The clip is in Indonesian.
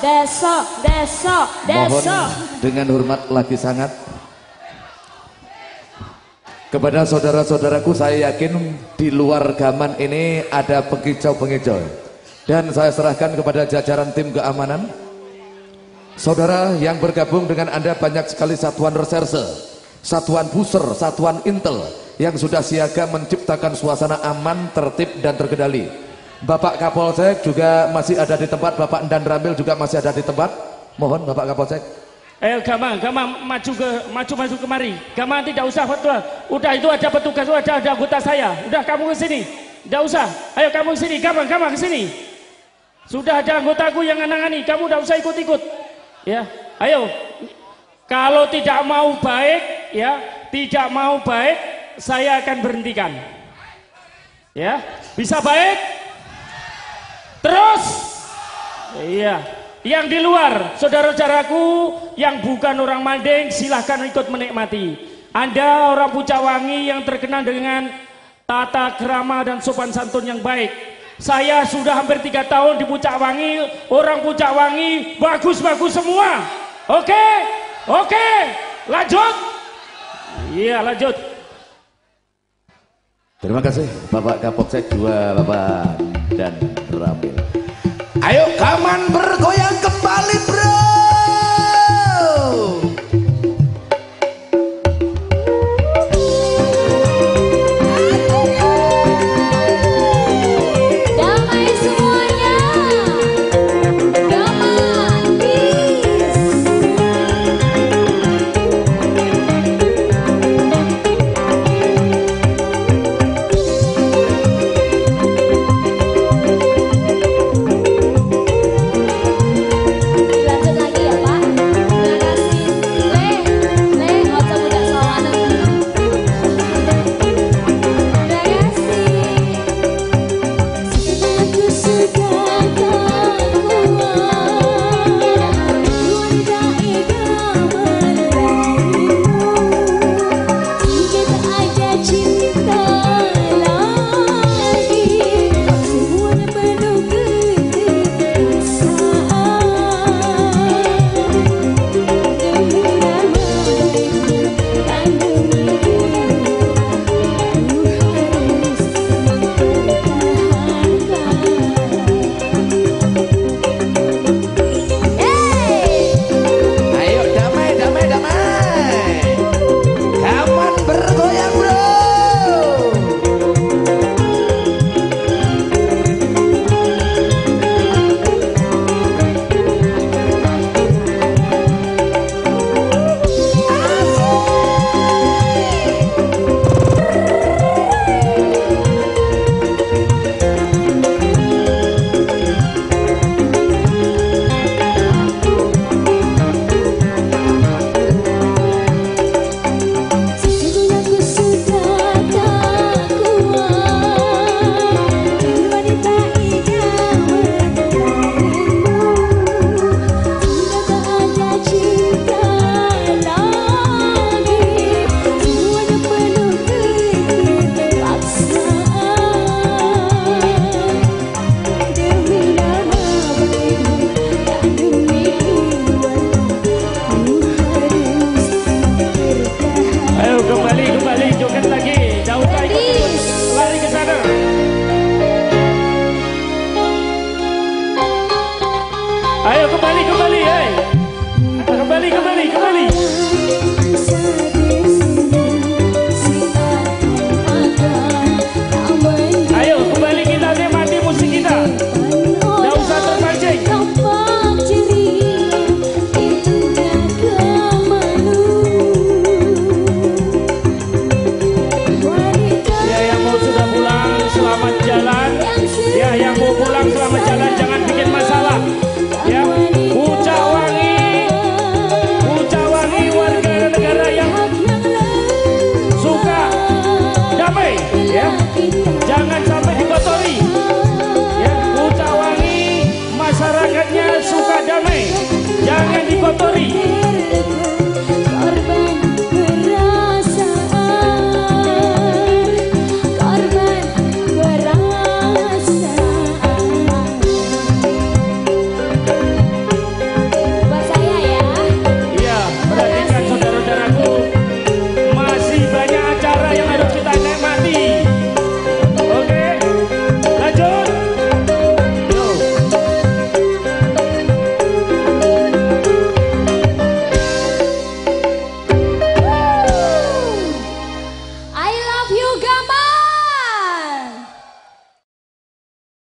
desa, desa, desa. Mohon dengan hormat lagi sangat. Kepada saudara-saudaraku saya yakin di luar gaman ini ada pengicau-pengicau dan saya serahkan kepada jajaran tim keamanan. Saudara yang bergabung dengan anda banyak sekali satuan reserse satuan buser, satuan intel yang sudah siaga menciptakan suasana aman, tertib dan terkendali Bapak Kapolsek juga masih ada di tempat Bapak Endan Ramil juga masih ada di tempat mohon Bapak Kapolsek Ayo Gama, Gama maju ke maju maju kemari. Gama tidak usah fatwa. Udah itu ada petugas, udah ada, ada anggota saya. Udah kamu ke sini. Tidak usah. Ayo kamu ke sini. Gama, Gama ke sini. Sudah ada anggotaku yang menangani. Kamu tidak usah ikut-ikut. Ya. Ayo. Kalau tidak mau baik, ya, tidak mau baik, saya akan berhentikan. Ya. Bisa baik? Terus? Iya. Yang di luar, saudara-saudaraku yang bukan orang Mandeng silahkan ikut menikmati. Anda orang Pucawangi yang terkenal dengan tata kerama dan sopan santun yang baik. Saya sudah hampir tiga tahun di Pucawangi, orang Pucawangi bagus-bagus semua. Oke, oke, lanjut. Iya lanjut. Terima kasih Bapak Kapolsek dua Bapak dan Ayo kaman bergoyang kembali bro. Aí, cambali, ali, aí.